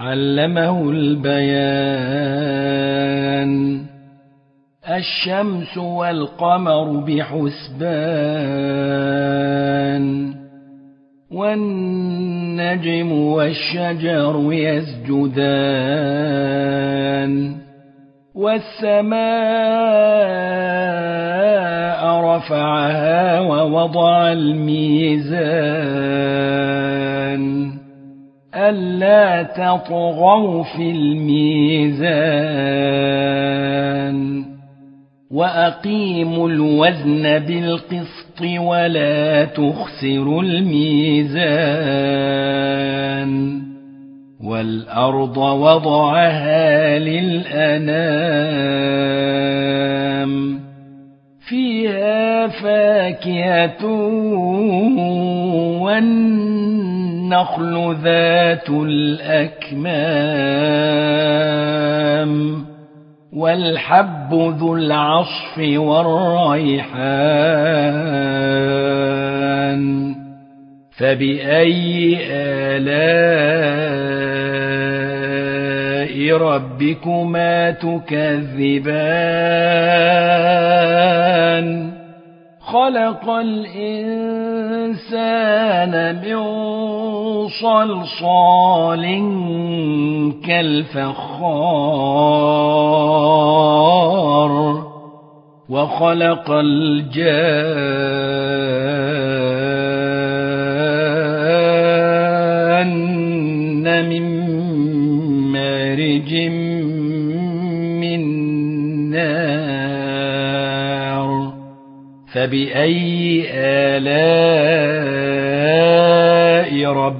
علمه البيان. الشمس والقمر بحسبان. والنجم والشجر يسجدان. والسماء رفعها ووضع الميزان. ألا تطغوا في الميزان وأقيموا الوزن بالقسط ولا تخسروا الميزان والأرض وضعها للأنام فيها فاكهة والنخل ذات الأكمام والحب ذو العصف والريحان فبأي آلاء ربكما تكذبان؟ خلق الإنسان من صلصال كالفخار وخلق الجان من مارج من نار فبأي آلاء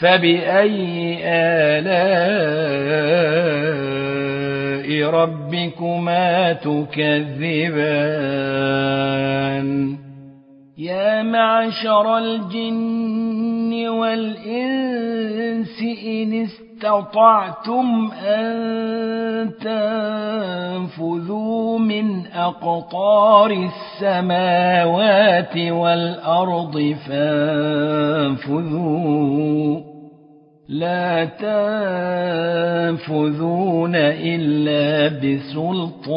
فبأي آلاء ربكما تكذبان يا معشر الجن والإنس إن استطعتم أن تنفذوا من أقطار السماوات والأرض فانفذوا لا تنفذون إلا بسلطان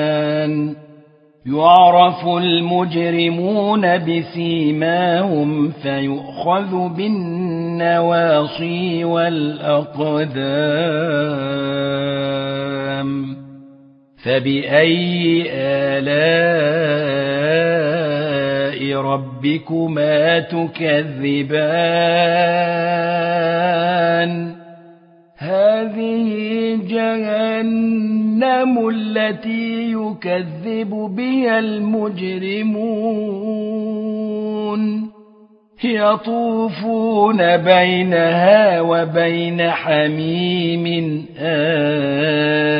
يعرف المجرمون بسيماهم فيؤخذ بالنواصي والأقدام فبأي آلاء ربكما تكذبان هذه جهنم التي يكذب بها المجرمون. يطوفون بينها وبين حميم آن.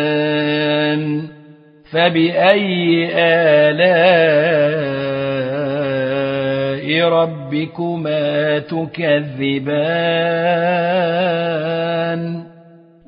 فبأي آلاء ربكما تكذبان؟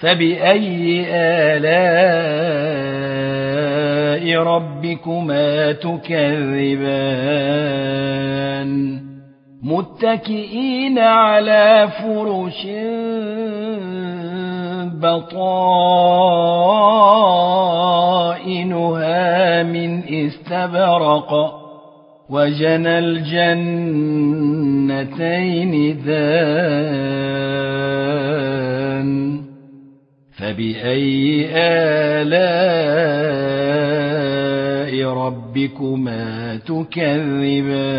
فبأي آلاء ربكما تكذبان؟ متكئين على فرش بطائنها من استبرق وجنى الجنتين ذان. فبأي آلاء ربكما تكذبان؟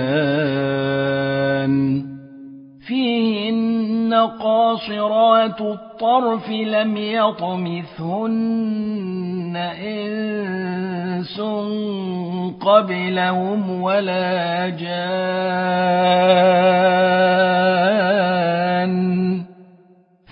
فيهن قاصرات الطرف لم يطمثهن إنس قبلهم ولا جان